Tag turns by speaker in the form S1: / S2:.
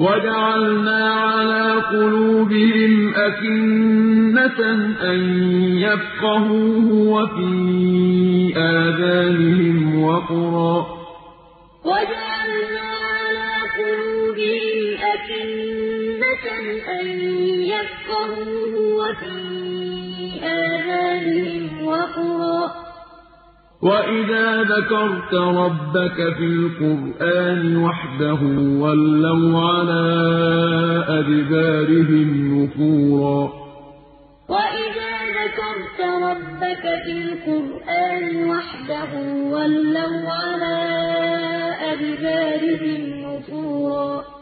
S1: وَجَعَلْنَا عَلَىٰ قُلُوبِهِمْ أَكِنَّةً أَن يَفْقَهُوهُ وَفِي آذَانِهِمْ وَقْرًا ۚ. وَإِذَا ذَكَرْتَ رَبَّكَ فِي الْقُرْآنِ وَحْدَهُ وَلَّوْا عَلَىٰ أَدْبَارِهِمْ نُفُورًا وَإِذَا ذَكَرْتَ رَبَّكَ فِي الْقُرْآنِ وَحْدَهُ وَلَّوْا عَلَىٰ أَدْبَارِهِمْ نُفُورًا